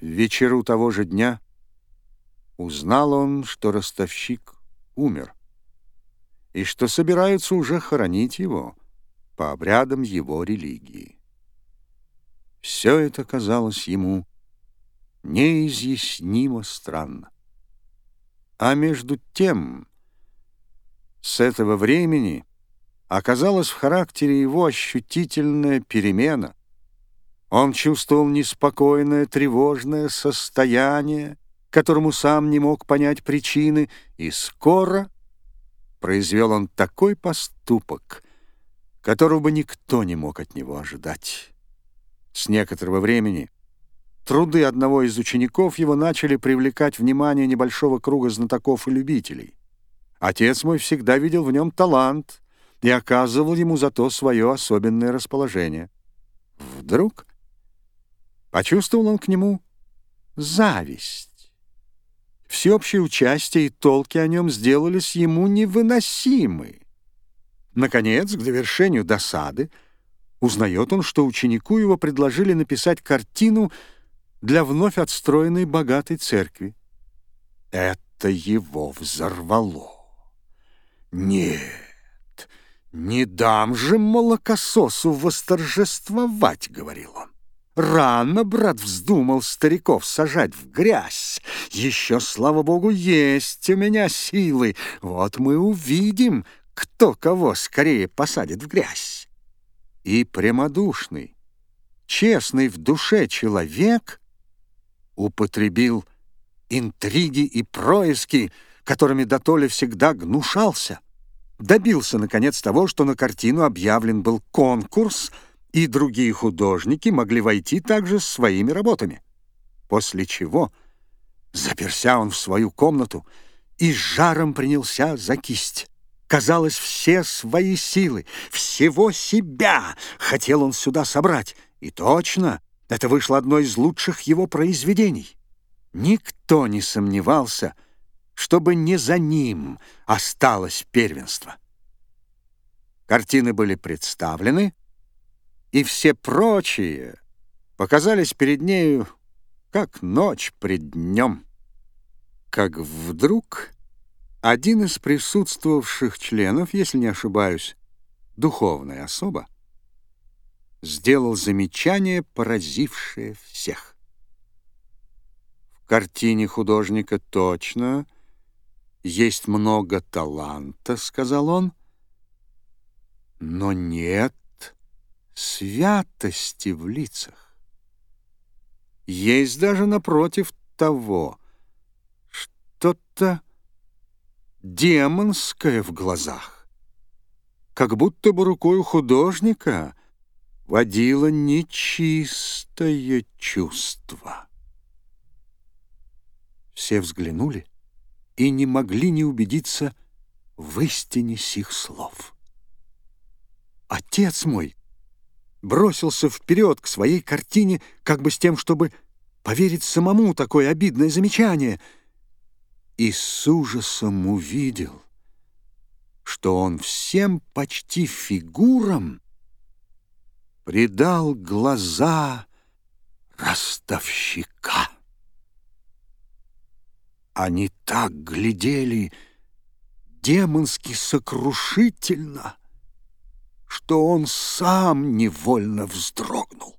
Вечеру того же дня узнал он, что ростовщик умер, и что собираются уже хоронить его по обрядам его религии. Все это казалось ему неизъяснимо странно. А между тем, с этого времени оказалась в характере его ощутительная перемена. Он чувствовал неспокойное, тревожное состояние, которому сам не мог понять причины, и скоро произвел он такой поступок, которого бы никто не мог от него ожидать. С некоторого времени труды одного из учеников его начали привлекать внимание небольшого круга знатоков и любителей. Отец мой всегда видел в нем талант и оказывал ему за то свое особенное расположение. Вдруг почувствовал он к нему зависть. Всеобщее участие и толки о нем сделались ему невыносимы. Наконец, к довершению досады, узнает он, что ученику его предложили написать картину для вновь отстроенной богатой церкви. Это его взорвало. «Нет, не дам же молокососу восторжествовать», — говорил он. Рано, брат, вздумал стариков сажать в грязь. Еще, слава богу, есть у меня силы. Вот мы увидим, кто кого скорее посадит в грязь. И прямодушный, честный в душе человек употребил интриги и происки, которыми Дотоле всегда гнушался добился, наконец, того, что на картину объявлен был конкурс, и другие художники могли войти также с своими работами. После чего заперся он в свою комнату и с жаром принялся за кисть. Казалось, все свои силы, всего себя хотел он сюда собрать. И точно, это вышло одно из лучших его произведений. Никто не сомневался — чтобы не за ним осталось первенство. Картины были представлены, и все прочие показались перед нею, как ночь пред днем. Как вдруг один из присутствовавших членов, если не ошибаюсь, духовная особа, сделал замечание, поразившее всех. В картине художника точно есть много таланта, — сказал он, — но нет святости в лицах. Есть даже напротив того что-то демонское в глазах, как будто бы рукою художника водило нечистое чувство. Все взглянули — и не могли не убедиться в истине сих слов. Отец мой бросился вперед к своей картине, как бы с тем, чтобы поверить самому такое обидное замечание, и с ужасом увидел, что он всем почти фигурам придал глаза ростовщика. Они так глядели демонски сокрушительно, что он сам невольно вздрогнул.